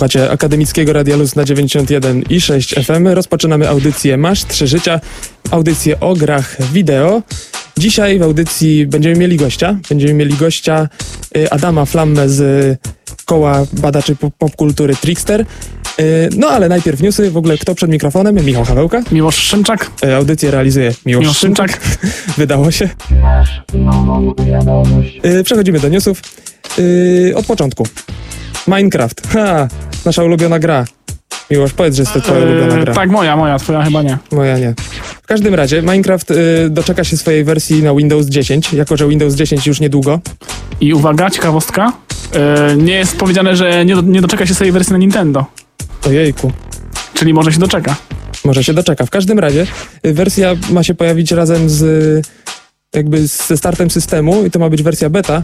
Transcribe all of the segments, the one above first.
Słuchacie Akademickiego Radia Luz na 91 i 6 FM. Rozpoczynamy audycję Masz Trzy Życia, audycję o grach wideo. Dzisiaj w audycji będziemy mieli gościa. Będziemy mieli gościa y, Adama Flamme z koła badaczy pop- popkultury Trickster. Y, No ale najpierw newsy. W ogóle kto przed mikrofonem? Michał Hawełka. Miłosz Szymczak. Y, Audycję realizuje Miłosz, Miłosz Szymczak. Szymczak. Wydało się. Przechodzimy do newsów. Od początku. Minecraft. Ha, nasza ulubiona gra. Miłosz, powiedz, że jest to twoja ulubiona E, gra. tak, moja, moja, twoja chyba nie. Moja nie. W każdym razie Minecraft y, doczeka się swojej wersji na Windows 10, jako że Windows 10 już niedługo. I uwaga, ciekawostka. E, nie jest powiedziane, że nie, do, nie doczeka się swojej wersji na Nintendo. Ojejku, Czyli może się doczeka. może się doczeka. W każdym razie y, wersja ma się pojawić razem z y, jakby ze startem systemu i to ma być wersja beta.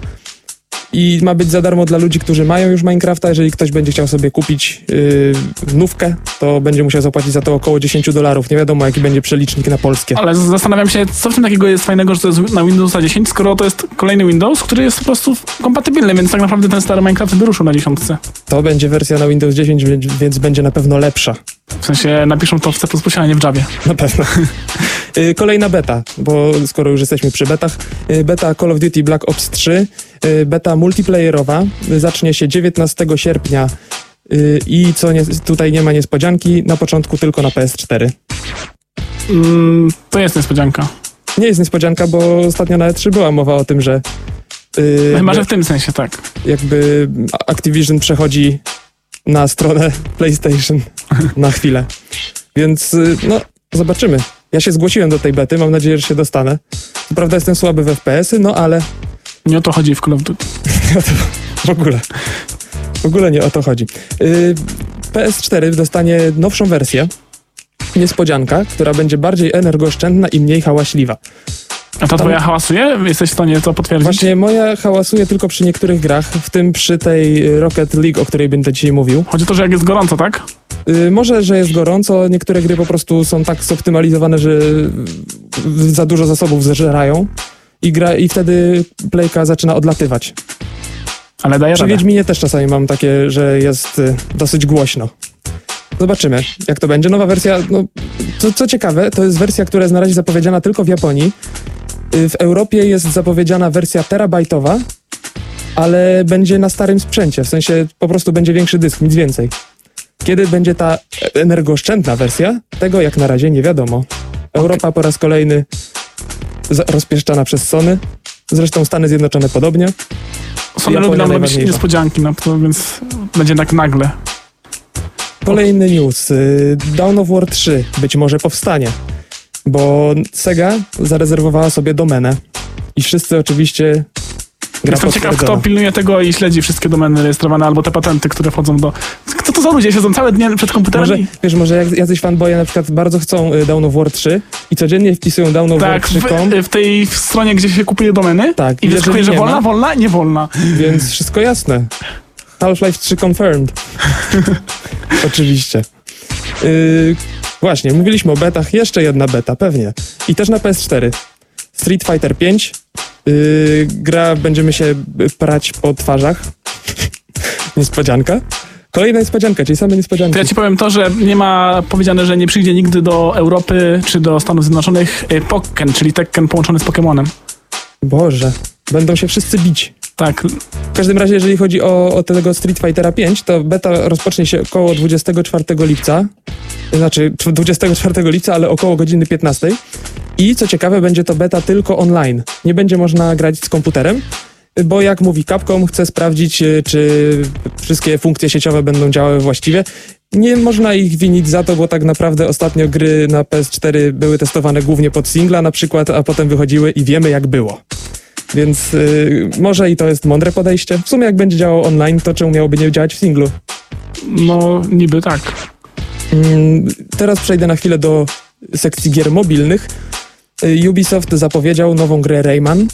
I ma być za darmo dla ludzi, którzy mają już Minecrafta. Jeżeli ktoś będzie chciał sobie kupić yy, nówkę, to będzie musiał zapłacić za to około 10 dolarów. Nie wiadomo, jaki będzie przelicznik na polskie. Ale zastanawiam się, co w tym takiego jest fajnego, że to jest na Windowsa 10, skoro to jest kolejny Windows, który jest po prostu kompatybilny, więc tak naprawdę ten stary Minecraft by ruszył na dziesiątce. To będzie wersja na Windows 10, więc- będzie na pewno lepsza. W sensie napiszą to w C++, a nie w Javie. Na pewno. Y, Kolejna beta, bo skoro już jesteśmy przy betach, y, beta Call of Duty Black Ops 3, y, beta multiplayerowa, zacznie się 19 sierpnia i co nie, tutaj nie ma niespodzianki, na początku tylko na PS4. Mm, to jest niespodzianka. Nie jest niespodzianka, bo ostatnio na E3 była mowa o tym, że y, Chyba, że w tym sensie, tak. jakby Activision przechodzi na stronę PlayStation na chwilę. Więc y, no, zobaczymy. Ja się zgłosiłem do tej bety, mam nadzieję, że się dostanę. Co prawda jestem słaby w FPS-y, no ale Nie o to chodzi w Call of Duty. w ogóle. W ogóle nie o to chodzi. Y, PS4 dostanie nowszą wersję. Niespodzianka, która będzie bardziej energooszczędna i mniej hałaśliwa. A ta twoja hałasuje? Jesteś w stanie to potwierdzić? Właśnie moja hałasuje tylko przy niektórych grach, w tym przy tej Rocket League, o której będę dzisiaj mówił. Chodzi o to, że jak jest gorąco, tak? Y, może, że jest gorąco, niektóre gry po prostu są tak zoptymalizowane, że y, za dużo zasobów zeżerają i, gra, i wtedy playka zaczyna odlatywać. Ale daje Przy radę. Wiedźminie też czasami mam takie, że jest y, dosyć głośno. Zobaczymy, jak to będzie. Nowa wersja, no, co, co ciekawe, to jest wersja, która jest na razie zapowiedziana tylko w Japonii. Y, W Europie jest zapowiedziana wersja terabajtowa, ale będzie na starym sprzęcie, w sensie po prostu będzie większy dysk, nic więcej. Kiedy będzie ta energooszczędna wersja, tego jak na razie nie wiadomo. Europa po raz kolejny za- rozpieszczana przez Sony, zresztą Stany Zjednoczone podobnie. Sony lubi nam robić niespodzianki, no to więc będzie tak nagle. Kolejny news. y, Dawn of War 3 być może powstanie, bo Sega zarezerwowała sobie domenę i wszyscy oczywiście gra Jestem ciekaw, kto pilnuje tego i śledzi wszystkie domeny rejestrowane albo te patenty, które wchodzą do... Kto to za ludzie? Siedzą całe dnie przed komputerem Może, wiesz, może jak jacyś fanboye na przykład bardzo chcą y, Dawn of War 3 i codziennie wpisują Dawn of Tak, War 3.com, w, w tej stronie, gdzie się kupuje domeny Tak, i wyskakuje, że wolna, ma- wolna, nie wolna. więc wszystko jasne. Half-Life 3 confirmed. Oczywiście. Y, właśnie, mówiliśmy o betach. Jeszcze jedna beta, pewnie. I też na PS4. Street Fighter 5. Yy, gra będziemy się prać po twarzach. Niespodzianka. Kolejna niespodzianka, czyli same niespodzianki. To ja ci powiem to, że nie ma powiedziane, że nie przyjdzie nigdy do Europy czy do Stanów Zjednoczonych y, Pokken, czyli Tekken połączony z Pokemonem. Boże, będą się wszyscy bić. Tak, W każdym razie, jeżeli chodzi o, o tego Street Fightera 5, to beta rozpocznie się około 24 lipca. Znaczy 24 lipca, ale około godziny 15. I co ciekawe, będzie to beta tylko online. Nie będzie można grać z komputerem, bo jak mówi Capcom, chce sprawdzić, y, czy wszystkie funkcje sieciowe będą działały właściwie. Nie można ich winić za to, bo tak naprawdę ostatnio gry na PS4 były testowane głównie pod singla na przykład, a potem wychodziły i wiemy jak było. Więc y, może i to jest mądre podejście. W sumie jak będzie działał online, to czemu miałoby nie działać w singlu? no niby tak. Mm, teraz przejdę na chwilę do sekcji gier mobilnych. Y, Ubisoft zapowiedział nową grę Rayman.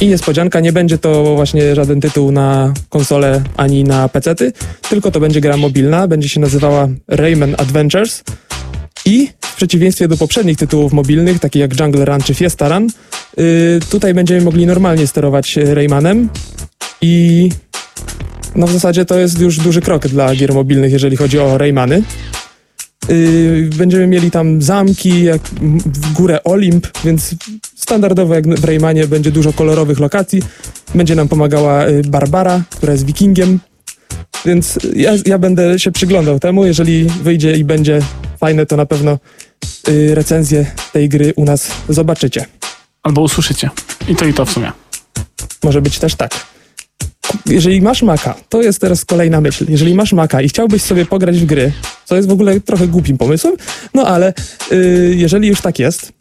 I niespodzianka, nie będzie to właśnie żaden tytuł na konsolę ani na pecety, tylko to będzie gra mobilna, będzie się nazywała Rayman Adventures. I przeciwieństwie do poprzednich tytułów mobilnych, takich jak Jungle Run czy Fiesta Run, y, tutaj będziemy mogli normalnie sterować Raymanem i no w zasadzie to jest już duży krok dla gier mobilnych, jeżeli chodzi o Raymany. Yy, będziemy mieli tam zamki, jak w górę Olimp, więc standardowo jak w Raymanie będzie dużo kolorowych lokacji. Będzie nam pomagała y, Barbara, która jest wikingiem, więc ja, ja będę się przyglądał temu. Jeżeli wyjdzie i będzie fajne, to na pewno y, recenzję tej gry u nas zobaczycie. Albo usłyszycie. I to i to w sumie. Może być też tak. Jeżeli masz Maca, to jest teraz kolejna myśl. Jeżeli masz Maca i chciałbyś sobie pograć w gry, co jest w ogóle trochę głupim pomysłem, no ale y, jeżeli już tak jest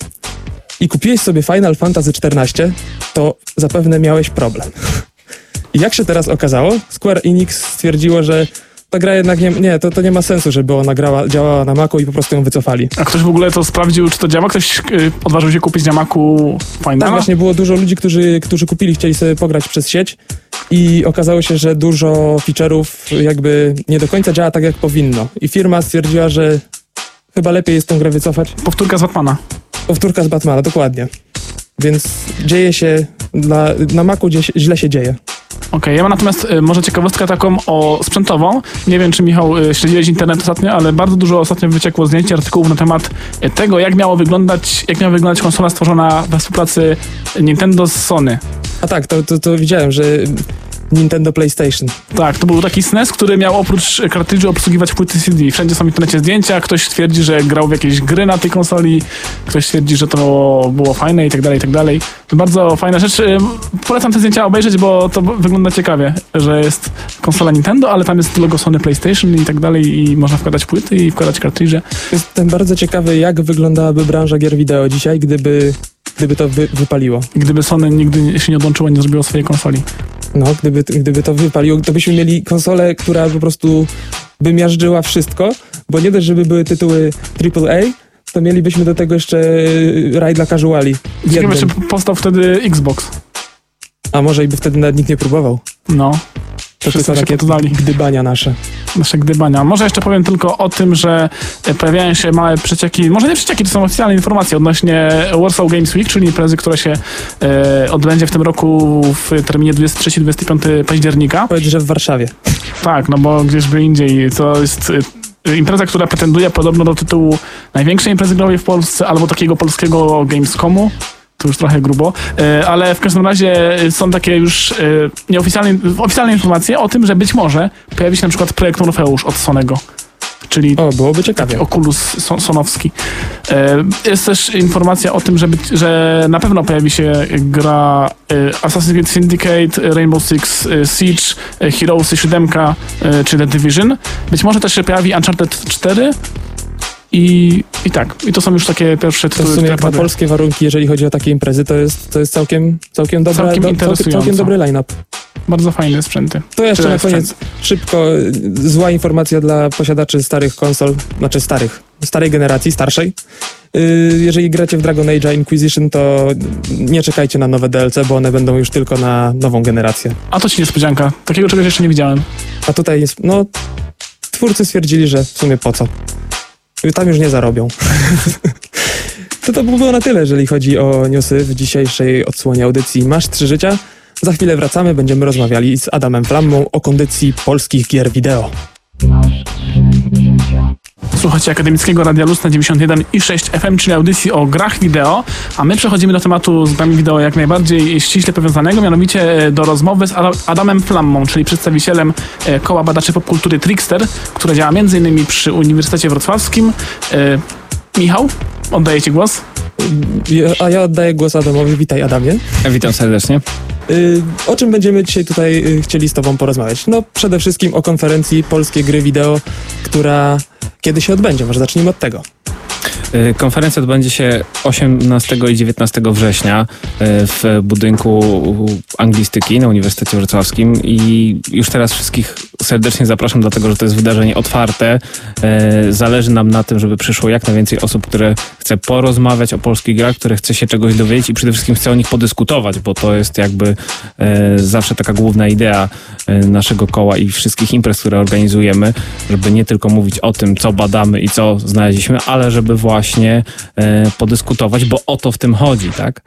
i kupiłeś sobie Final Fantasy XIV, to zapewne miałeś problem. I jak się teraz okazało, Square Enix stwierdziło, że ta gra jednak nie, nie to, to nie ma sensu, żeby ona grała, działała na Macu i po prostu ją wycofali. A ktoś w ogóle to sprawdził, czy to działa? Ktoś y, odważył się kupić na Macu Finala? Tak, właśnie było dużo ludzi, którzy, którzy kupili, chcieli sobie pograć przez sieć i okazało się, że dużo feature'ów jakby nie do końca działa tak, jak powinno. I firma stwierdziła, że chyba lepiej jest tę grę wycofać. Powtórka z Batmana. Powtórka z Batmana, dokładnie. Więc dzieje się, dla, na Macu dzie- źle się dzieje. Okej, ja mam natomiast y, może ciekawostkę taką o sprzętową. Nie wiem, czy Michał y, śledziłeś internet ostatnio, ale bardzo dużo ostatnio wyciekło zdjęć, artykułów na temat y, tego, jak miało wyglądać, jak miała wyglądać konsola stworzona we współpracy Nintendo z Sony. A tak, to, to, to widziałem, że Nintendo PlayStation. Tak, to był taki SNES, który miał oprócz kartridży obsługiwać płyty CD. Wszędzie są w internecie zdjęcia, ktoś twierdzi, że grał w jakieś gry na tej konsoli, ktoś twierdzi, że to było fajne i tak dalej, i tak dalej. To bardzo fajna rzecz. Polecam te zdjęcia obejrzeć, bo to wygląda ciekawie, że jest konsola Nintendo, ale tam jest logo Sony PlayStation i tak dalej i można wkładać płyty i wkładać kartridże. Jestem bardzo ciekawy, jak wyglądałaby branża gier wideo dzisiaj, gdyby, gdyby to wy, wypaliło. Gdyby Sony nigdy się nie odłączyło, nie zrobiło swojej konsoli. No, gdyby, gdyby to wypaliło, to byśmy mieli konsolę, która po prostu by miażdżyła wszystko, bo nie dość, żeby były tytuły AAA, to mielibyśmy do tego jeszcze raj dla casuali. jednym. czy powstał wtedy Xbox. A może i by wtedy nawet nikt nie próbował. No, To tylko się takie poddali. gdybania nasze. nasze gdybania. Może jeszcze powiem tylko o tym, że e, pojawiają się małe przecieki, może nie przecieki, to są oficjalne informacje odnośnie Warsaw Games Week, czyli imprezy, która się e, odbędzie w tym roku w terminie 23-25 października. Powiedz, że w Warszawie. Tak, no bo gdzieżby indziej. To jest e, impreza, która pretenduje podobno do tytułu największej imprezy growej w Polsce, albo takiego polskiego Gamescomu. To już trochę grubo, E, ale w każdym razie są takie już e, nieoficjalne oficjalne informacje o tym, że być może pojawi się na przykład projekt Morfeusz od Sonego. Czyli O, byłoby ciekawie. Oculus so- Sonowski. E, Jest też informacja o tym, że, być, że na pewno pojawi się gra e, Assassin's Creed Syndicate, Rainbow Six e, Siege, e, Heroes 7 e, czy The Division. Być może też się pojawi Uncharted 4 i, i tak. I to są już takie pierwsze To w tytuły, sumie jak na polskie warunki, jeżeli chodzi o takie imprezy, to jest, to jest całkiem, całkiem, dobra, Całkiem do, całkiem, całkiem dobry line-up. Bardzo fajne sprzęty. To jeszcze Tyle na koniec szybko y, zła informacja dla posiadaczy starych konsol, znaczy starych, starej generacji, starszej. Y, Jeżeli gracie w Dragon Age Inquisition, to nie czekajcie na nowe DLC, bo one będą już tylko na nową generację. A to ci niespodzianka. Takiego czegoś jeszcze nie widziałem. A tutaj jest, no, twórcy stwierdzili, że w sumie po co. Tam już nie zarobią. to to by było na tyle, jeżeli chodzi o newsy w dzisiejszej odsłonie audycji Masz Trzy Życia. Za chwilę wracamy, będziemy rozmawiali z Adamem Flammą o kondycji polskich gier wideo. Słuchacie Akademickiego Radia Luz na 91 i 6 FM, czyli audycji o grach wideo, a my przechodzimy do tematu z grami wideo jak najbardziej ściśle powiązanego, mianowicie e, do rozmowy z Ada- Adamem Flammą, czyli przedstawicielem e, Koła Badaczy Popkultury Trickster, które działa m.in. przy Uniwersytecie Wrocławskim. E, Michał, oddaję Ci głos. Ja- A ja oddaję głos Adamowi. Witaj, Adamie. Witam serdecznie. Y, O czym będziemy dzisiaj tutaj y, chcieli z Tobą porozmawiać? No, przede wszystkim o konferencji Polskie Gry Wideo, która kiedy się odbędzie? Może zacznijmy od tego. Y, Konferencja odbędzie się 18 i 19 września y, w budynku anglistyki na Uniwersytecie Wrocławskim i już teraz wszystkich serdecznie zapraszam, dlatego że to jest wydarzenie otwarte. Y, Zależy nam na tym, żeby przyszło jak najwięcej osób, które chce porozmawiać o polskich grach, które chce się czegoś dowiedzieć i przede wszystkim chce o nich podyskutować, bo to jest jakby zawsze taka główna idea naszego koła i wszystkich imprez, które organizujemy, żeby nie tylko mówić o tym, co badamy i co znaleźliśmy, ale żeby właśnie e, podyskutować, bo o to w tym chodzi, tak?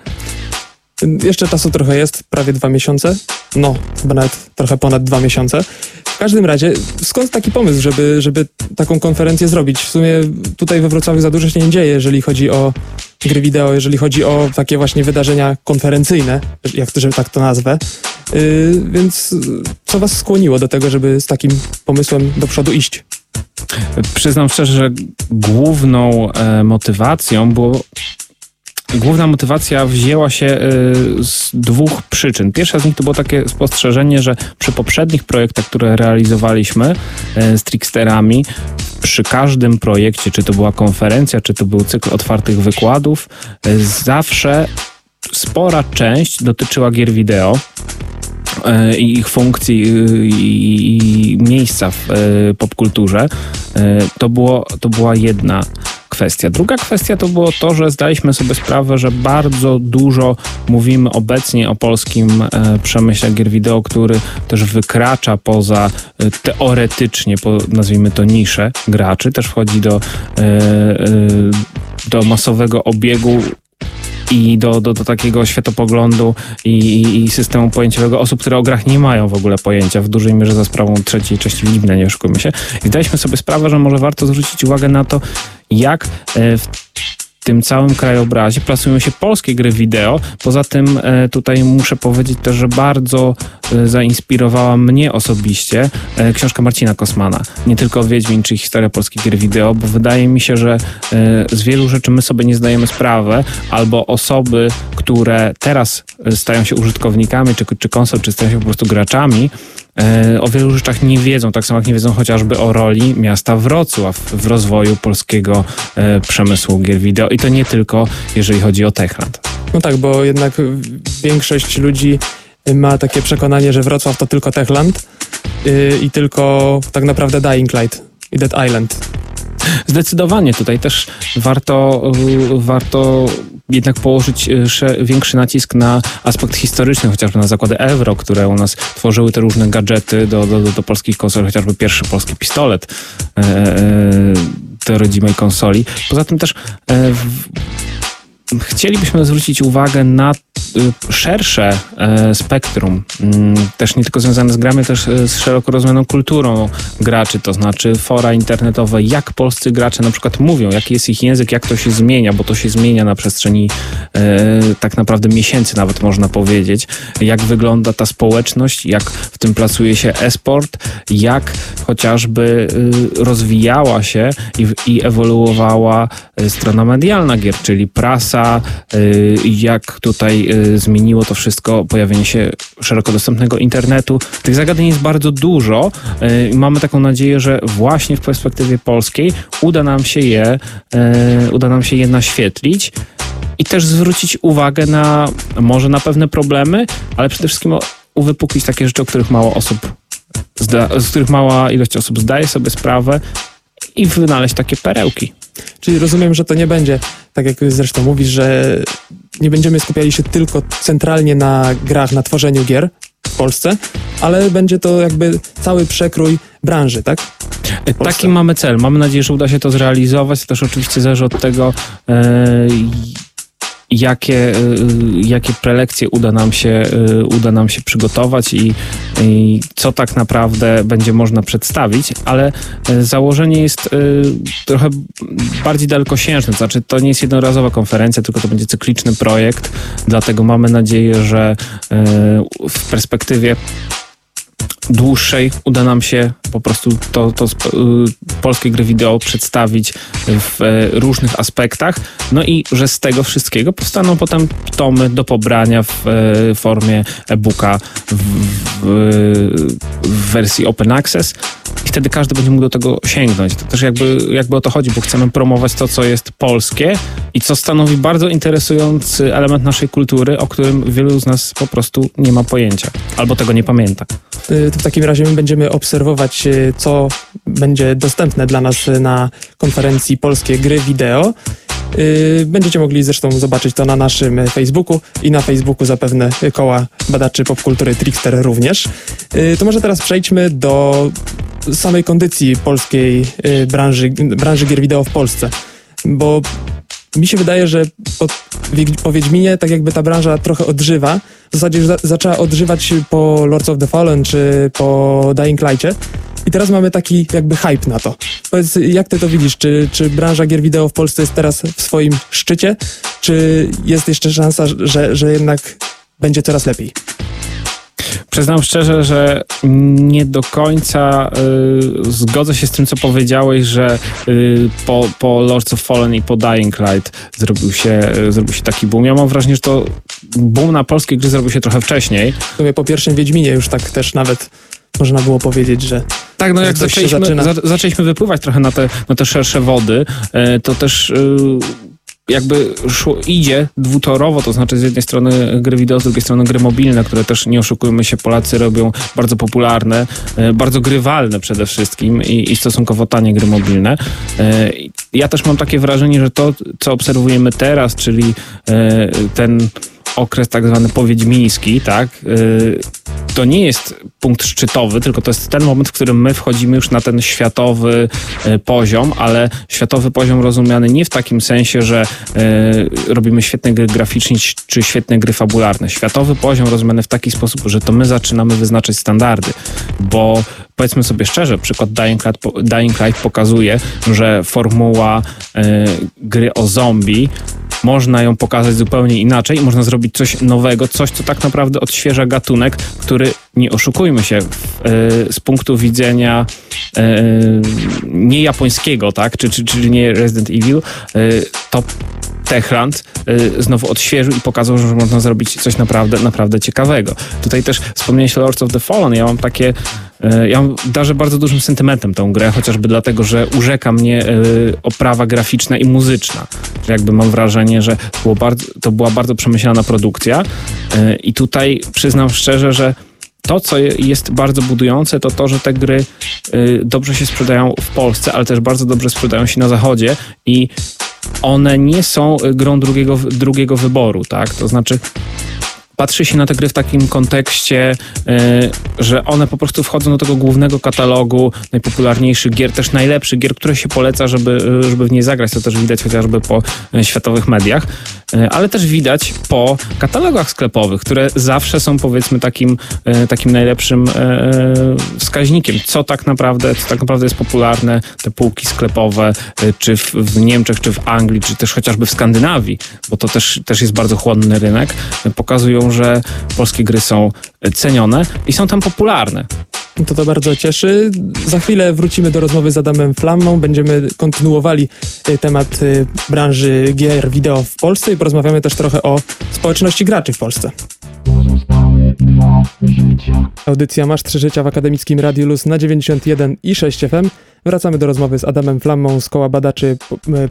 Jeszcze czasu trochę jest, prawie dwa miesiące. No, chyba nawet trochę ponad dwa miesiące. W każdym razie, skąd taki pomysł, żeby, żeby taką konferencję zrobić? W sumie tutaj we Wrocławiu za dużo się nie dzieje, jeżeli chodzi o gry wideo, jeżeli chodzi o takie właśnie wydarzenia konferencyjne, jak to, tak to nazwę. Yy, więc co was skłoniło do tego, żeby z takim pomysłem do przodu iść? Przyznam szczerze, że główną e, motywacją było Główna motywacja wzięła się y, z dwóch przyczyn. Pierwsza z nich to było takie spostrzeżenie, że przy poprzednich projektach, które realizowaliśmy y, z Tricksterami, przy każdym projekcie, czy to była konferencja, czy to był cykl otwartych wykładów, y, zawsze spora część dotyczyła gier wideo i ich funkcji i, miejsca w popkulturze, to, było, to była jedna kwestia. Druga kwestia to było to, że zdaliśmy sobie sprawę, że bardzo dużo mówimy obecnie o polskim e, przemyśle gier wideo, który też wykracza poza e, teoretycznie, nazwijmy to niszę graczy, też wchodzi do, e, e, do masowego obiegu i do, do, do takiego światopoglądu i, i, systemu pojęciowego osób, które o grach nie mają w ogóle pojęcia, w dużej mierze za sprawą trzeciej części Wiedźmina, nie oszukujmy się. I zdaliśmy sobie sprawę, że może warto zwrócić uwagę na to, jak e, w tym całym krajobrazie plasują się polskie gry wideo. Poza tym e, tutaj muszę powiedzieć też, że bardzo zainspirowała mnie osobiście książka Marcina Kosmana. Nie tylko Wiedźmin, czy historia polskich gier wideo, bo wydaje mi się, że z wielu rzeczy my sobie nie zdajemy sprawy, albo osoby, które teraz stają się użytkownikami, czy, czy konsol, czy stają się po prostu graczami, E, o wielu rzeczach nie wiedzą, tak samo jak nie wiedzą chociażby o roli miasta Wrocław w rozwoju polskiego e, przemysłu gier wideo i to nie tylko jeżeli chodzi o Techland. No tak, bo jednak większość ludzi ma takie przekonanie, że Wrocław to tylko Techland yy, i tylko tak naprawdę Dying Light i Dead Island. Zdecydowanie tutaj też warto, warto jednak położyć e, większy nacisk na aspekt historyczny, chociażby na zakłady Euro, które u nas tworzyły te różne gadżety do, do, do polskich konsol, chociażby pierwszy polski pistolet e, e, do rodzimej konsoli. Poza tym też e, w, chcielibyśmy zwrócić uwagę na y, szersze e, spektrum, mm, też nie tylko związane z grami, też e, z szeroko rozumianą kulturą graczy, to znaczy fora internetowe, jak polscy gracze na przykład mówią, jaki jest ich język, jak to się zmienia, bo to się zmienia na przestrzeni e, tak naprawdę miesięcy nawet można powiedzieć, jak wygląda ta społeczność, jak w tym plasuje się esport, jak chociażby y, rozwijała się i, i ewoluowała strona medialna gier, czyli prasa, Y, jak tutaj y, zmieniło to wszystko pojawienie się szeroko dostępnego internetu. Tych zagadnień jest bardzo dużo. Y, mamy taką nadzieję, że właśnie w perspektywie polskiej uda nam się je, uda nam się je naświetlić i też zwrócić uwagę na może na pewne problemy, ale przede wszystkim uwypuklić takie rzeczy, o których mało osób z których mała ilość osób zdaje sobie sprawę i wynaleźć takie perełki. Czyli rozumiem, że to nie będzie, tak jak zresztą mówisz, że nie będziemy skupiali się tylko centralnie na grach, na tworzeniu gier w Polsce, ale będzie to jakby cały przekrój branży, tak? Taki mamy cel. Mamy nadzieję, że uda się to zrealizować. To też oczywiście zależy od tego, e, jakie, y, jakie prelekcje uda nam się, y, uda nam się przygotować i, i co tak naprawdę będzie można przedstawić, ale y, założenie jest trochę bardziej dalekosiężne, to znaczy to nie jest jednorazowa konferencja, tylko to będzie cykliczny projekt, dlatego mamy nadzieję, że w perspektywie dłuższej uda nam się po prostu to, to y, polskie gry wideo przedstawić w e, różnych aspektach. No i że z tego wszystkiego powstaną potem tomy do pobrania w e, formie e-booka w, w, w wersji Open Access i wtedy każdy będzie mógł do tego sięgnąć. To też jakby, jakby o to chodzi, bo chcemy promować to, co jest polskie i co stanowi bardzo interesujący element naszej kultury, o którym wielu z nas po prostu nie ma pojęcia albo tego nie pamięta. W takim razie my będziemy obserwować, y, co będzie dostępne dla nas na konferencji Polskie Gry Wideo. Y, będziecie mogli zresztą zobaczyć to na naszym Facebooku i na Facebooku zapewne koła badaczy popkultury Trickster również. To może teraz przejdźmy do samej kondycji polskiej branży, branży gier wideo w Polsce, bo mi się wydaje, że po, po Wiedźminie tak jakby ta branża trochę odżywa, w zasadzie już za, zaczęła odżywać po Lords of the Fallen czy po Dying Light'cie. I teraz mamy taki jakby hype na to. Powiedz, jak ty to widzisz? Czy, czy branża gier wideo w Polsce jest teraz w swoim szczycie? Czy jest jeszcze szansa, że, że jednak będzie coraz lepiej? Przyznam szczerze, że nie do końca y, zgodzę się z tym, co powiedziałeś, że y, po, po Lords of Fallen i po Dying Light zrobił się, y, zrobił się taki boom. Ja mam wrażenie, że to boom na polskie gry zrobił się trochę wcześniej. W po pierwszym Wiedźminie już tak też nawet można było powiedzieć, że tak, no jak zaczęliśmy, za, zaczęliśmy wypływać trochę na te, na te szersze wody, y, to też y, jakby szło, idzie dwutorowo, to znaczy z jednej strony gry wideo, z drugiej strony gry mobilne, które też, nie oszukujmy się, Polacy robią bardzo popularne, e, bardzo grywalne przede wszystkim i, i stosunkowo tanie gry mobilne. E, ja też mam takie wrażenie, że to, co obserwujemy teraz, czyli e, ten okres tak zwany powiedźmiński, tak, to nie jest punkt szczytowy, tylko to jest ten moment, w którym my wchodzimy już na ten światowy e, poziom, ale światowy poziom rozumiany nie w takim sensie, że e, robimy świetne gry graficzne czy świetne gry fabularne. Światowy poziom rozumiany w taki sposób, że to my zaczynamy wyznaczać standardy, bo powiedzmy sobie szczerze, przykład Dying Light, Dying Light pokazuje, że formuła gry o zombie można ją pokazać zupełnie inaczej można zrobić coś nowego, coś, co tak naprawdę odświeża gatunek, który, nie oszukujmy się, w, z punktu widzenia e, nie japońskiego, tak, czy, czy, czyli nie Resident Evil, e, to Techland y, znowu odświeżył i pokazał, że można zrobić coś naprawdę, naprawdę ciekawego. Tutaj też wspomniałeś Lords of the Fallen. Ja mam takie y, ja darzę bardzo dużym sentymentem tę grę, chociażby dlatego, że urzeka mnie y, oprawa graficzna i muzyczna. Że jakby mam wrażenie, że było bardzo, to była bardzo przemyślana produkcja i tutaj przyznam szczerze, że to, co jest bardzo budujące, to to, że te gry dobrze się sprzedają w Polsce, ale też bardzo dobrze sprzedają się na Zachodzie i one nie są grą drugiego, drugiego wyboru, tak? To znaczy patrzy się na te gry w takim kontekście, e, że one po prostu wchodzą do tego głównego katalogu najpopularniejszych gier, też najlepszych gier, które się poleca, żeby, żeby w niej zagrać. To też widać chociażby po e, światowych mediach, e, ale też widać po katalogach sklepowych, które zawsze są powiedzmy takim, takim najlepszym wskaźnikiem, co tak naprawdę, co tak naprawdę jest popularne, te półki sklepowe, czy w, w Niemczech, czy w Anglii, czy też chociażby w Skandynawii, bo to też, też jest bardzo chłodny rynek, pokazują że polskie gry są cenione i są tam popularne. To to bardzo cieszy. Za chwilę wrócimy do rozmowy z Adamem Flammą. Będziemy kontynuowali e, temat e, branży gier wideo w Polsce porozmawiamy też trochę o społeczności graczy w Polsce. Audycja Masz Trzy Życia w Akademickim Radiu Luz na 91 i 6 FM. Wracamy do rozmowy z Adamem Flammą z Koła Badaczy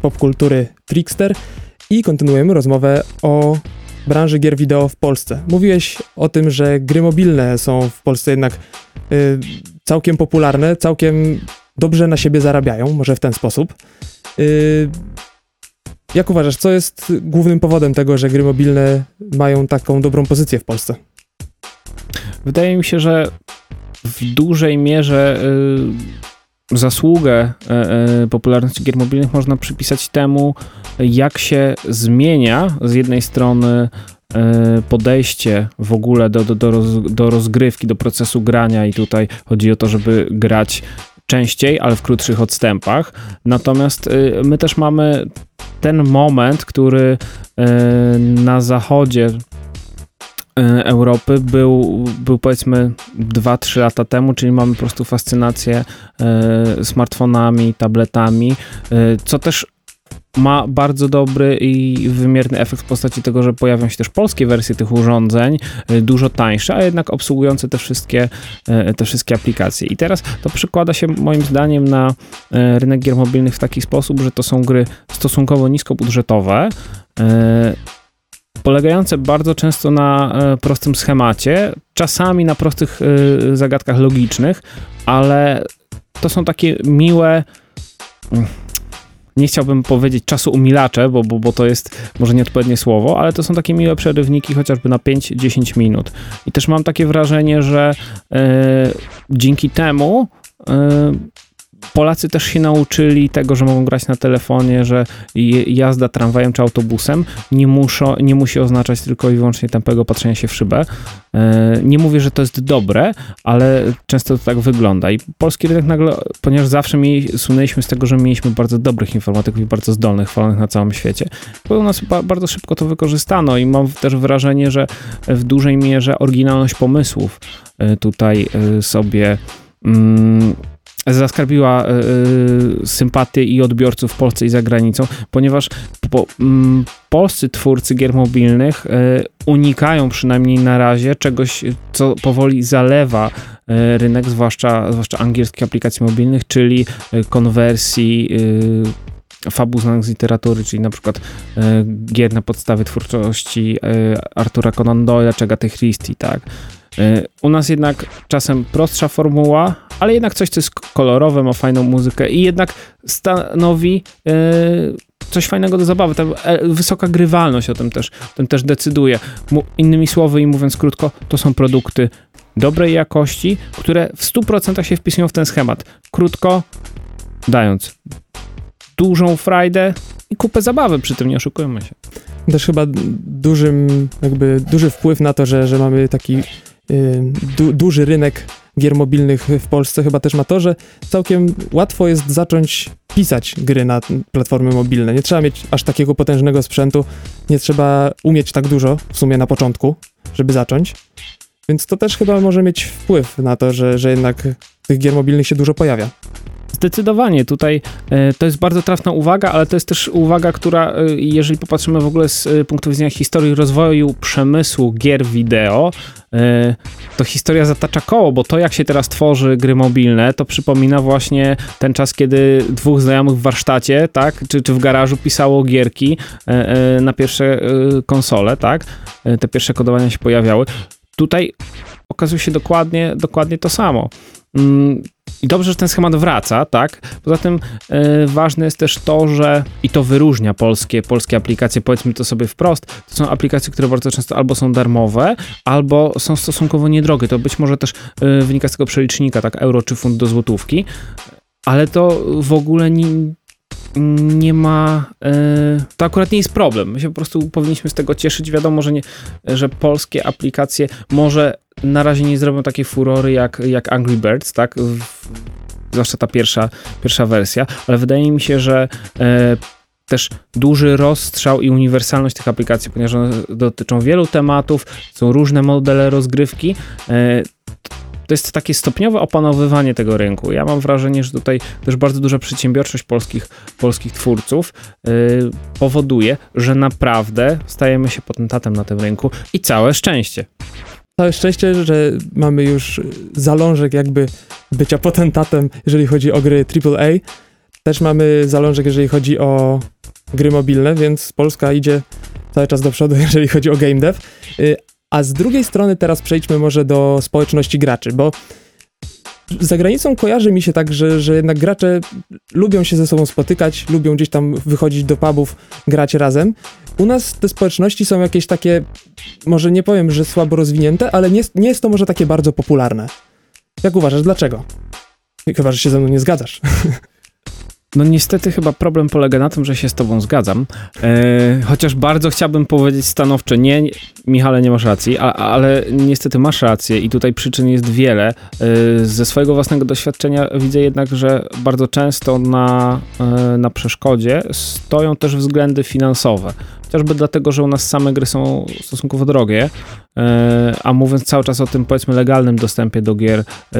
Popkultury Trickster i kontynuujemy rozmowę o branży gier wideo w Polsce. Mówiłeś o tym, że gry mobilne są w Polsce jednak y, całkiem popularne, całkiem dobrze na siebie zarabiają, może w ten sposób. Y, jak uważasz, co jest głównym powodem tego, że gry mobilne mają taką dobrą pozycję w Polsce? Wydaje mi się, że w dużej mierze y, zasługę y, y, popularności gier mobilnych można przypisać temu, jak się zmienia z jednej strony e, podejście w ogóle do, do, do, roz, do rozgrywki, do procesu grania i tutaj chodzi o to, żeby grać częściej, ale w krótszych odstępach. Natomiast e, my też mamy ten moment, który e, na zachodzie Europy był, był powiedzmy 2-3 lata temu, czyli mamy po prostu fascynację smartfonami, tabletami, co też ma bardzo dobry i wymierny efekt w postaci tego, że pojawią się też polskie wersje tych urządzeń, y, dużo tańsze, a jednak obsługujące te wszystkie, y, te wszystkie aplikacje. I teraz to przekłada się moim zdaniem na y, rynek gier mobilnych w taki sposób, że to są gry stosunkowo niskobudżetowe, polegające bardzo często na prostym schemacie, czasami na prostych zagadkach logicznych, ale to są takie miłe nie chciałbym powiedzieć czasu umilacze, bo, bo, bo to jest może nieodpowiednie słowo, ale to są takie miłe przerywniki chociażby na 5-10 minut. I też mam takie wrażenie, że e, dzięki temu e, Polacy też się nauczyli tego, że mogą grać na telefonie, że jazda tramwajem czy autobusem nie, nie musi oznaczać tylko i wyłącznie tępego patrzenia się w szybę. E, nie mówię, że to jest dobre, ale często to tak wygląda. I polski rynek nagle, ponieważ zawsze mieli, słynęliśmy z tego, że mieliśmy bardzo dobrych informatyków i bardzo zdolnych, chwalonych na całym świecie, bo u nas bardzo szybko to wykorzystano i mam też wrażenie, że w dużej mierze oryginalność pomysłów e, tutaj e, sobie mm, zaskarbiła y, sympatię i odbiorców w Polsce i za granicą, ponieważ po, mm, polscy twórcy gier mobilnych y, unikają przynajmniej na razie czegoś, co powoli zalewa y, rynek, zwłaszcza, zwłaszcza angielskich aplikacji mobilnych, czyli konwersji fabuł znanych z literatury, czyli na przykład gier na podstawie twórczości Artura Conan Doyle czy Agaty Christie, tak? U nas jednak czasem prostsza formuła, ale jednak coś, co jest kolorowe, ma fajną muzykę i jednak stanowi yy, coś fajnego do zabawy. Ta e, wysoka grywalność o tym też, o tym też decyduje. innymi słowy i mówiąc krótko, to są produkty dobrej jakości, które w 100% się wpisują w ten schemat. Krótko, dając dużą frajdę i kupę zabawy przy tym, nie oszukujmy się. Też chyba dużym, jakby duży wpływ na to, że, że mamy taki yy, du, duży rynek gier mobilnych w Polsce chyba też ma to, że całkiem łatwo jest zacząć pisać gry na platformy mobilne. Nie trzeba mieć aż takiego potężnego sprzętu, nie trzeba umieć tak dużo w sumie na początku, żeby zacząć. Więc to też chyba może mieć wpływ na to, że, że jednak tych gier mobilnych się dużo pojawia. Zdecydowanie tutaj e, to jest bardzo trafna uwaga, ale to jest też uwaga, która, e, jeżeli popatrzymy w ogóle z e, punktu widzenia historii rozwoju przemysłu gier wideo, to historia zatacza koło, bo to jak się teraz tworzy gry mobilne, to przypomina właśnie ten czas, kiedy dwóch znajomych w warsztacie, tak, czy, czy w garażu pisało gierki na pierwsze konsole, tak, te pierwsze kodowania się pojawiały. Tutaj okazuje się dokładnie, dokładnie to samo. I dobrze, że ten schemat wraca, tak? Poza tym yy, ważne jest też to, że i to wyróżnia polskie, polskie aplikacje, powiedzmy to sobie wprost, to są aplikacje, które bardzo często albo są darmowe, albo są stosunkowo niedrogie. To być może też yy, wynika z tego przelicznika, tak, euro czy funt do złotówki, ale to w ogóle nie, nie ma. Yy, to akurat nie jest problem. My się po prostu powinniśmy z tego cieszyć. Wiadomo, że, nie, że polskie aplikacje może na razie nie zrobią takiej furory jak, jak Angry Birds, tak? Zwłaszcza ta pierwsza, pierwsza wersja, ale wydaje mi się, że e, też duży rozstrzał i uniwersalność tych aplikacji, ponieważ one dotyczą wielu tematów, są różne modele rozgrywki. To jest takie stopniowe opanowywanie tego rynku. Ja mam wrażenie, że tutaj też bardzo duża przedsiębiorczość polskich, polskich twórców yy, powoduje, że naprawdę stajemy się potentatem na tym rynku i całe szczęście. Całe szczęście, że mamy już zalążek jakby bycia potentatem, jeżeli chodzi o gry AAA. Też mamy zalążek, jeżeli chodzi o gry mobilne, więc Polska idzie cały czas do przodu, jeżeli chodzi o game dev. A z drugiej strony teraz przejdźmy może do społeczności graczy, bo za granicą kojarzy mi się tak, że, że jednak gracze lubią się ze sobą spotykać, lubią gdzieś tam wychodzić do pubów, grać razem. U nas te społeczności są jakieś takie, może nie powiem, że słabo rozwinięte, ale nie, nie jest to może takie bardzo popularne. Jak uważasz, dlaczego? Chyba, że się ze mną nie zgadzasz. No niestety chyba problem polega na tym, że się z tobą zgadzam. E, chociaż bardzo chciałbym powiedzieć stanowczo nie, Michale, nie masz racji, a, ale niestety masz rację i tutaj przyczyn jest wiele. E, ze swojego własnego doświadczenia widzę jednak, że bardzo często na, e, na przeszkodzie stoją też względy finansowe. Chociażby dlatego, że u nas same gry są stosunkowo drogie, e, a mówiąc cały czas o tym powiedzmy legalnym dostępie do gier, e,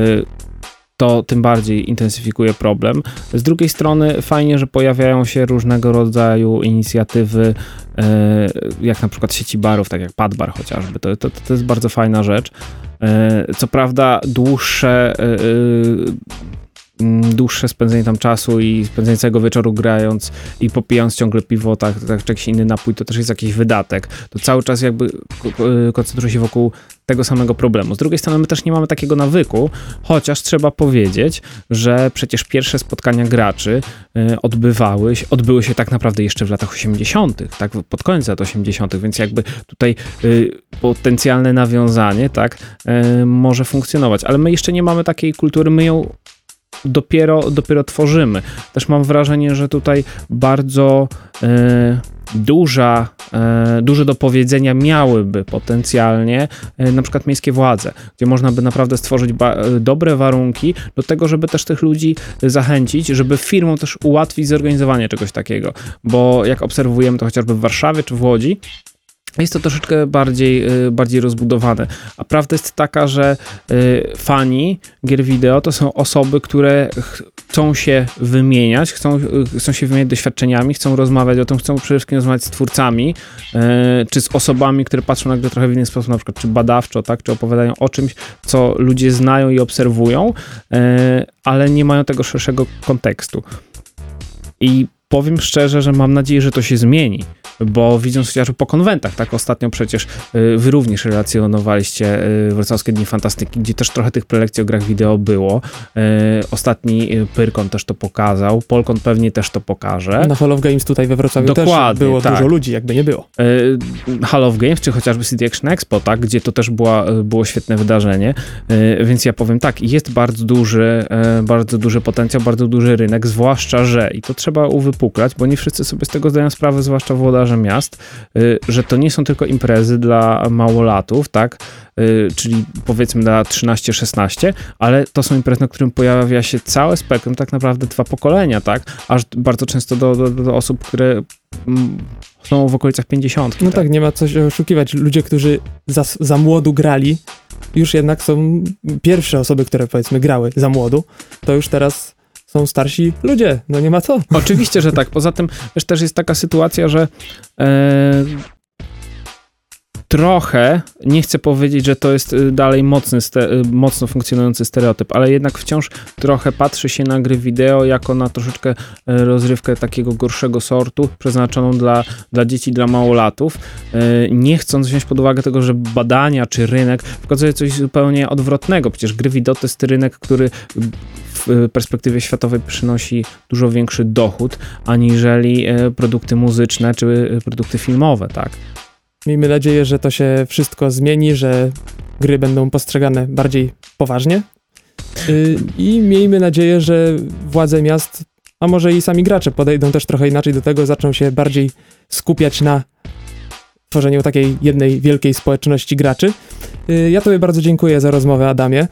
to tym bardziej intensyfikuje problem. Z drugiej strony fajnie, że pojawiają się różnego rodzaju inicjatywy, e, jak na przykład sieci barów, tak jak Padbar chociażby. To, to, to jest bardzo fajna rzecz. E, co prawda dłuższe e, dłuższe spędzenie tam czasu i spędzenie całego wieczoru grając i popijając ciągle piwo, tak, tak czy jakiś inny napój, to też jest jakiś wydatek. To cały czas jakby y, koncentruje się wokół tego samego problemu. Z drugiej strony my też nie mamy takiego nawyku, chociaż trzeba powiedzieć, że przecież pierwsze spotkania graczy y, odbywały się, odbyły się tak naprawdę jeszcze w latach 80., tak, pod koniec lat 80., więc jakby tutaj y, potencjalne nawiązanie, tak, może funkcjonować, ale my jeszcze nie mamy takiej kultury, my ją dopiero, dopiero tworzymy. Też mam wrażenie, że tutaj bardzo e, duża, e, duże do powiedzenia miałyby potencjalnie e, na przykład miejskie władze, gdzie można by naprawdę stworzyć dobre warunki do tego, żeby też tych ludzi zachęcić, żeby firmom też ułatwić zorganizowanie czegoś takiego, bo jak obserwujemy to chociażby w Warszawie czy w Łodzi, jest to troszeczkę bardziej, y, bardziej rozbudowane. A prawda jest taka, że y, fani gier wideo to są osoby, które chcą się wymieniać, chcą, y, chcą się wymieniać doświadczeniami, chcą rozmawiać o tym, chcą przede wszystkim rozmawiać z twórcami, czy z osobami, które patrzą na grę trochę w inny sposób, na przykład czy badawczo, tak, czy opowiadają o czymś, co ludzie znają i obserwują, ale nie mają tego szerszego kontekstu. I powiem szczerze, że mam nadzieję, że to się zmieni, bo widząc chociażby po konwentach, tak ostatnio przecież y, wy również relacjonowaliście y, Wrocławskie Dni Fantastyki, gdzie też trochę tych prelekcji o grach wideo było. Y, ostatni Pyrkon też to pokazał, Polkon pewnie też to pokaże. Na Hall of Games tutaj we Wrocławiu Dokładnie, też było tak. dużo ludzi, jakby nie było. Hall of Games, czy chociażby City Action Expo, tak, gdzie to też była, było świetne wydarzenie, więc ja powiem tak, jest bardzo duży, bardzo duży potencjał, bardzo duży rynek, zwłaszcza, że, i to trzeba uwypuklać, bo nie wszyscy sobie z tego zdają sprawę, zwłaszcza włodarze gospodarze miast, y, że to nie są tylko imprezy dla małolatów, tak, y, czyli powiedzmy dla 13-16, ale to są imprezy, na którym pojawia się całe spektrum, tak naprawdę dwa pokolenia, tak, aż bardzo często do, do, do osób, które mm, są w okolicach 50. No tak? tak, nie ma co się oszukiwać. Ludzie, którzy za, za młodu grali, już jednak są pierwsze osoby, które powiedzmy grały za młodu, to już teraz są starsi ludzie, no nie ma co. Oczywiście, że tak. Poza tym też, też jest taka sytuacja, że e, trochę, nie chcę powiedzieć, że to jest y, dalej mocny, y, mocno funkcjonujący stereotyp, ale jednak wciąż trochę patrzy się na gry wideo jako na troszeczkę e, rozrywkę takiego gorszego sortu, przeznaczoną dla, dla dzieci, dla małolatów, e, nie chcąc wziąć pod uwagę tego, że badania czy rynek pokazuje coś zupełnie odwrotnego. Przecież gry wideo to jest rynek, który perspektywie światowej przynosi dużo większy dochód, aniżeli e, produkty muzyczne czy produkty filmowe, tak? Miejmy nadzieję, że to się wszystko zmieni, że gry będą postrzegane bardziej poważnie. Y, I miejmy nadzieję, że władze miast, a może i sami gracze podejdą też trochę inaczej do tego, zaczną się bardziej skupiać na tworzeniu takiej jednej wielkiej społeczności graczy. Y, ja Tobie bardzo dziękuję za rozmowę, Adamie.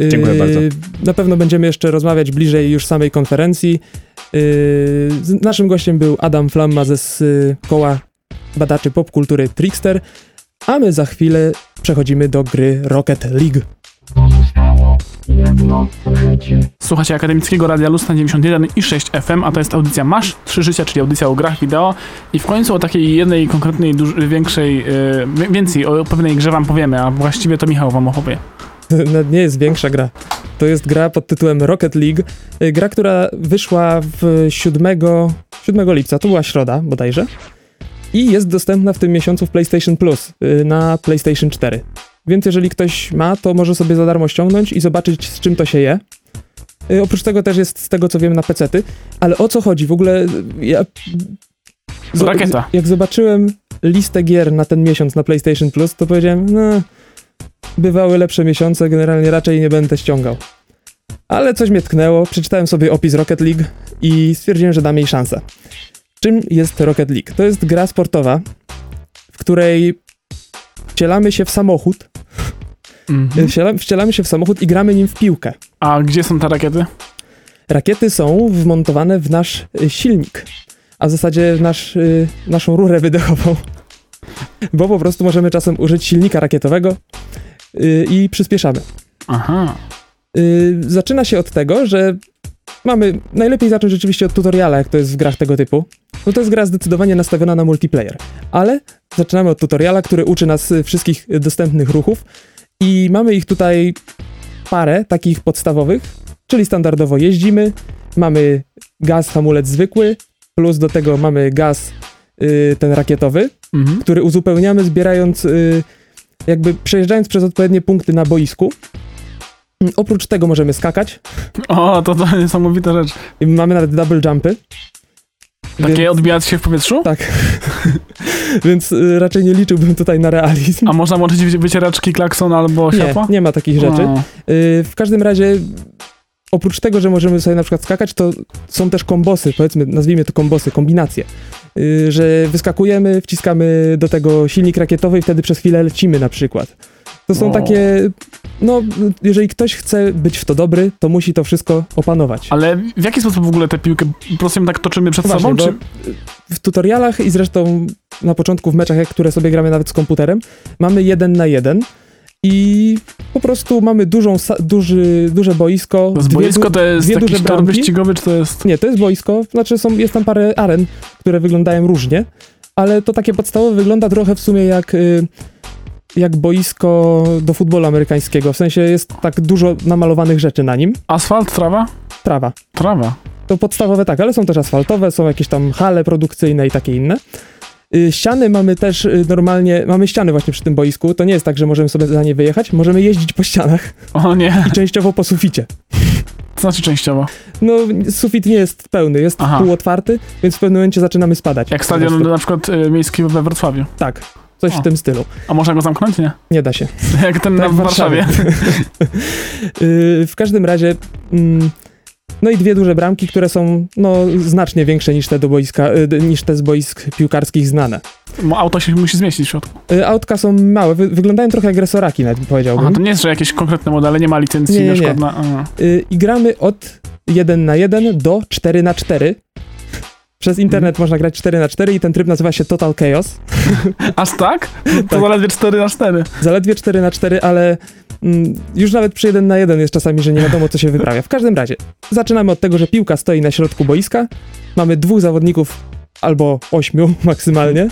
Y, dziękuję bardzo. Na pewno będziemy jeszcze rozmawiać bliżej już samej konferencji. Naszym gościem był Adam Flamma ze koła badaczy popkultury Trickster, a my za chwilę przechodzimy do gry Rocket League. Słuchacie Akademickiego Radia Luz na 91 i 6 FM, a to jest audycja Masz Trzy Życia, czyli audycja o grach wideo. I w końcu o takiej jednej konkretnej, większej, yy, więcej o pewnej grze wam powiemy, a właściwie to Michał wam opowie. nie jest większa gra. To jest gra pod tytułem Rocket League. Y, gra, która wyszła w 7, 7 lipca, to była środa bodajże i jest dostępna w tym miesiącu w PlayStation Plus y, na PlayStation 4. Więc jeżeli ktoś ma, to może sobie za darmo ściągnąć i zobaczyć z czym to się je. Y, oprócz tego też jest z tego co wiem na pecety, ale o co chodzi? W ogóle ja... Rakieta. Jak zobaczyłem listę gier na ten miesiąc na PlayStation Plus, to powiedziałem, no, bywały lepsze miesiące, generalnie raczej nie będę ściągał. Ale coś mnie tknęło, przeczytałem sobie opis Rocket League i stwierdziłem, że dam jej szansę. Czym jest Rocket League? To jest gra sportowa, w której wcielamy się w samochód. Mhm. Wcielamy, wcielamy się w samochód i gramy nim w piłkę. A gdzie są te rakiety? Rakiety są wmontowane w nasz y, silnik, a w zasadzie nasz, y, naszą rurę wydechową. Bo po prostu możemy czasem użyć silnika rakietowego i przyspieszamy. Aha. Zaczyna się od tego, że mamy, najlepiej zacząć rzeczywiście od tutoriala, jak to jest w grach tego typu. No to jest gra zdecydowanie nastawiona na multiplayer, ale zaczynamy od tutoriala, który uczy nas wszystkich dostępnych ruchów i mamy ich tutaj parę takich podstawowych, czyli standardowo jeździmy, mamy gaz, hamulec zwykły, plus do tego mamy gaz y, ten rakietowy, mhm. który uzupełniamy zbierając, y, jakby przejeżdżając przez odpowiednie punkty na boisku. Oprócz tego możemy skakać. O, to, to niesamowita rzecz. I mamy nawet double jumpy. Takie więc... odbijać się w powietrzu? Tak. więc y, raczej nie liczyłbym tutaj na realizm. A można włączyć wycieraczki klakson albo światła? Nie, nie ma takich rzeczy. Y, w każdym razie oprócz tego, że możemy sobie na przykład skakać, to są też kombosy, powiedzmy, nazwijmy to kombosy, kombinacje. Y, że wyskakujemy, wciskamy do tego silnik rakietowy i wtedy przez chwilę lecimy na przykład. To są O. takie, no, jeżeli ktoś chce być w to dobry, to musi to wszystko opanować. Ale w jaki sposób w ogóle tę piłkę po prostu tak toczymy przed Właśnie, sobą? Czy... w tutorialach i zresztą na początku w meczach, które sobie gramy nawet z komputerem, mamy jeden na jeden i po prostu mamy dużą, duży, duże boisko. To jest boisko, to jest dwie duże tor wyścigowy, czy to jest... Nie, to jest boisko, znaczy są, jest tam parę aren, które wyglądają różnie, ale to takie podstawowe wygląda trochę w sumie jak, y, jak boisko do futbolu amerykańskiego. W sensie jest tak dużo namalowanych rzeczy na nim. Asfalt, trawa? Trawa. Trawa. To podstawowe tak, ale są też asfaltowe, są jakieś tam hale produkcyjne i takie inne. Y, Ściany mamy też y, normalnie, mamy ściany właśnie przy tym boisku. To nie jest tak, że możemy sobie za nie wyjechać. Możemy jeździć po ścianach O nie, i częściowo po suficie. to znaczy częściowo. No, sufit nie jest pełny, jest Aha. półotwarty, więc w pewnym momencie zaczynamy spadać. Jak stadion na przykład y, miejski we Wrocławiu. Tak, coś O. w tym stylu. A można go zamknąć? Nie. Nie da się. Jak ten Tak na w w Warszawie. Yy, w każdym razie. mm, No i dwie duże bramki, które są no, znacznie większe niż te, do boiska, y, niż te z boisk piłkarskich znane. Bo auto się musi zmieścić w środku. Y, Autka są małe, wy, wyglądają trochę jak resoraki nawet powiedziałbym. Aha, to nie jest, że jakieś konkretne modele, nie ma licencji Nie, nie, na nie. na... Y, I gramy od 1 na 1 do 4 na 4. Przez internet Mhm. można grać 4 na 4 i ten tryb nazywa się Total Chaos. Aż tak? To Tak. zaledwie 4 na 4 Zaledwie 4 na 4, ale już nawet przy 1 na 1 jest czasami, że nie wiadomo, co się wyprawia. W każdym razie, zaczynamy od tego, że piłka stoi na środku boiska. Mamy dwóch zawodników, albo ośmiu maksymalnie,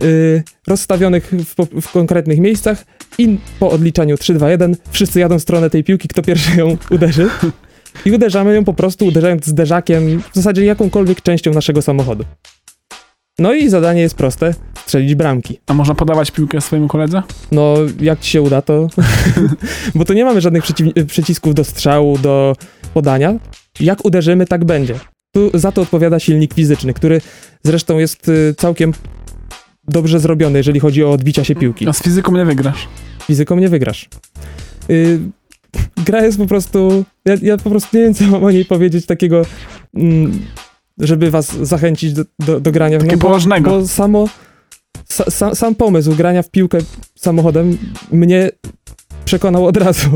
yy, rozstawionych w, w konkretnych miejscach i po odliczaniu 3, 2, 1 wszyscy jadą w stronę tej piłki, kto pierwszy ją uderzy. I uderzamy ją po prostu uderzając zderzakiem, w zasadzie jakąkolwiek częścią naszego samochodu. No i zadanie jest proste, strzelić bramki. A można podawać piłkę swojemu koledze? No, jak ci się uda, to. Bo tu nie mamy żadnych przyci- przycisków do strzału, do podania. Jak uderzymy, tak będzie. Tu za to odpowiada silnik fizyczny, który zresztą jest y, całkiem dobrze zrobiony, jeżeli chodzi o odbicia się piłki. A z fizyką nie wygrasz. Fizyką nie wygrasz. Y, gra jest po prostu. Ja, ja po prostu nie wiem, co mam o niej powiedzieć takiego, mm, żeby was zachęcić do, do, do grania. Takie bo, poważnego. bo samo. Sa, sa, sam pomysł grania w piłkę samochodem mnie przekonał od razu.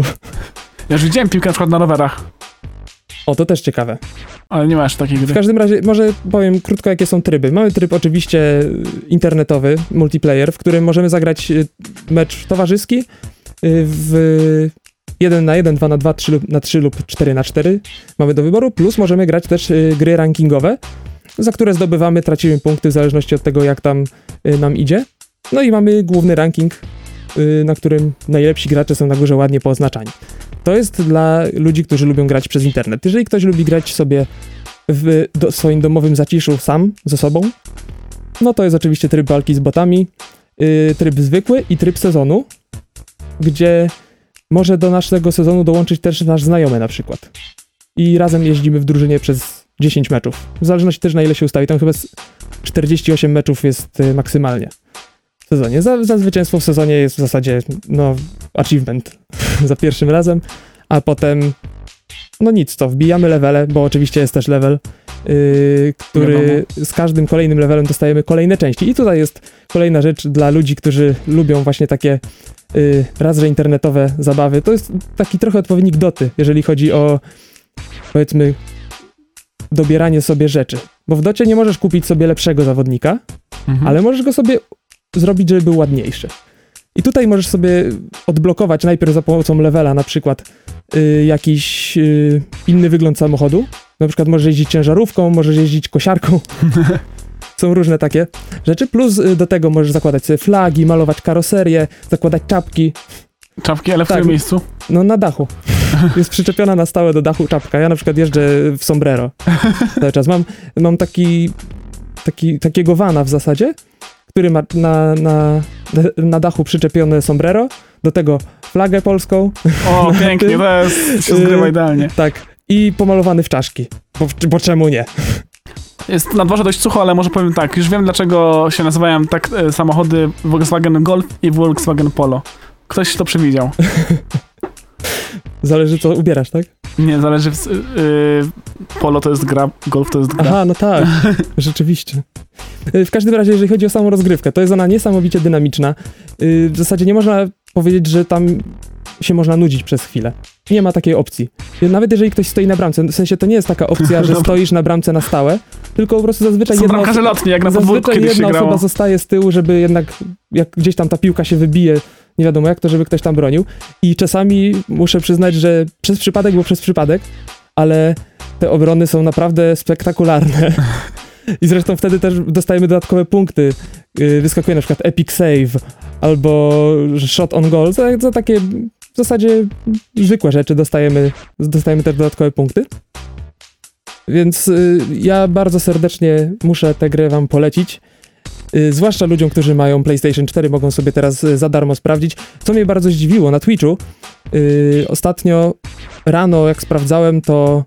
Ja już widziałem piłkę na przykład na rowerach, O, to też ciekawe. ale nie masz takiej W gry. każdym razie, może powiem krótko, jakie są tryby. Mamy tryb oczywiście internetowy, multiplayer, w którym możemy zagrać y, mecz towarzyski y, w 1 na 1, 2 na 2, 3 lub, na 3 lub 4 na 4 mamy do wyboru, plus możemy grać też y, gry rankingowe, za które zdobywamy, tracimy punkty w zależności od tego, jak tam y, nam idzie. No i mamy główny ranking, y, na którym najlepsi gracze są na górze ładnie pooznaczani. To jest dla ludzi, którzy lubią grać przez internet. Jeżeli ktoś lubi grać sobie w do, swoim domowym zaciszu sam, ze sobą, no to jest oczywiście tryb walki z botami, yy, tryb zwykły i tryb sezonu, gdzie może do naszego sezonu dołączyć też nasz znajomy na przykład. I razem jeździmy w drużynie przez 10 meczów. W zależności też na ile się ustawi. Tam chyba z 48 meczów jest y, maksymalnie w sezonie. Za, za zwycięstwo w sezonie jest w zasadzie no, achievement za pierwszym razem, a potem no nic, to wbijamy levele, bo oczywiście jest też level, yy, który z każdym kolejnym levelem dostajemy kolejne części. I tutaj jest kolejna rzecz dla ludzi, którzy lubią właśnie takie yy, raz, że internetowe zabawy. To jest taki trochę odpowiednik doty, jeżeli chodzi o powiedzmy dobieranie sobie rzeczy. Bo w docie nie możesz kupić sobie lepszego zawodnika, Mhm. ale możesz go sobie zrobić, żeby był ładniejszy. I tutaj możesz sobie odblokować najpierw za pomocą levela na przykład y, jakiś y, inny wygląd samochodu. Na przykład możesz jeździć ciężarówką, możesz jeździć kosiarką. Są różne takie rzeczy. Plus y, do tego możesz zakładać sobie flagi, malować karoserię, zakładać czapki. Czapki, ale w Tak. którym miejscu? No na dachu. Jest przyczepiona na stałe do dachu czapka. Ja na przykład jeżdżę w sombrero cały czas. Mam, mam taki, taki, takiego vana w zasadzie, który ma na, na, na dachu przyczepione sombrero, do tego flagę polską, O, pięknie, to jest, się zgrywa idealnie. tak, i pomalowany w czaszki. Bo, bo czemu nie? Jest na dworze dość sucho, ale może powiem tak, już wiem dlaczego się nazywają tak e, samochody Volkswagen Golf i Volkswagen Polo. Ktoś to przewidział. Zależy co ubierasz, tak? Nie, zależy. W, yy, polo to jest gra, golf to jest gra. Aha, no tak, rzeczywiście. Y, W każdym razie, jeżeli chodzi o samą rozgrywkę, to jest ona niesamowicie dynamiczna. Y, W zasadzie nie można powiedzieć, że tam się można nudzić przez chwilę. Nie ma takiej opcji. Nawet jeżeli ktoś stoi na bramce, w sensie to nie jest taka opcja, że stoisz na bramce na stałe, tylko po prostu zazwyczaj Są jedna, osoba, lotni, jak na zazwyczaj jedna grało. osoba zostaje z tyłu, żeby jednak, jak gdzieś tam ta piłka się wybije, nie wiadomo jak, to żeby ktoś tam bronił. I czasami muszę przyznać, że przez przypadek, bo przez przypadek, ale te obrony są naprawdę spektakularne. I zresztą wtedy też dostajemy dodatkowe punkty. Yy, Wyskakuje na przykład epic save albo shot on goal. Za, za takie w zasadzie zwykłe rzeczy dostajemy, dostajemy też dodatkowe punkty. Więc y, ja bardzo serdecznie muszę tę grę wam polecić. Y, zwłaszcza ludziom, którzy mają PlayStation 4, mogą sobie teraz y, za darmo sprawdzić. Co mnie bardzo zdziwiło na Twitchu, y, ostatnio rano, jak sprawdzałem, to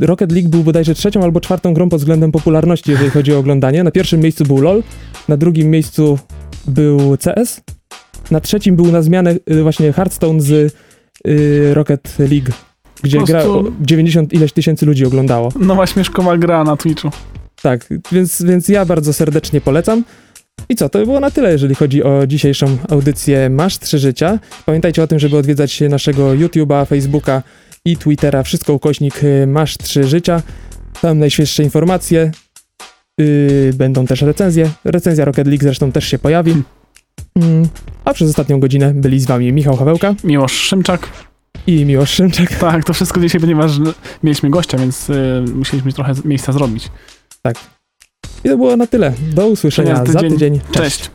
Rocket League był bodajże trzecią albo czwartą grą pod względem popularności, jeżeli chodzi o oglądanie. Na pierwszym miejscu był LoL, na drugim miejscu był CS, na trzecim był na zmianę y, właśnie Hearthstone z y, Rocket League, gdzie gra prostu- o 90 ileś tysięcy ludzi oglądało. Nowa śmieszkowa gra na Twitchu. Tak, więc, więc ja bardzo serdecznie polecam. I co, to by było na tyle, jeżeli chodzi o dzisiejszą audycję Masz Trzy Życia. Pamiętajcie o tym, żeby odwiedzać naszego YouTube'a, Facebooka i Twittera. Wszystko ukośnik y, Masz Trzy Życia. Tam najświeższe informacje. Yy, będą też recenzje. Recenzja Rocket League zresztą też się pojawi. Mm, a przez ostatnią godzinę byli z wami Michał Hawełka Miłosz Szymczak. i Miłosz Szymczak. Tak, to wszystko dzisiaj, ponieważ mieliśmy gościa, więc y, musieliśmy trochę miejsca zrobić. I to było na tyle. Do usłyszenia Za za tydzień. tydzień. Cześć.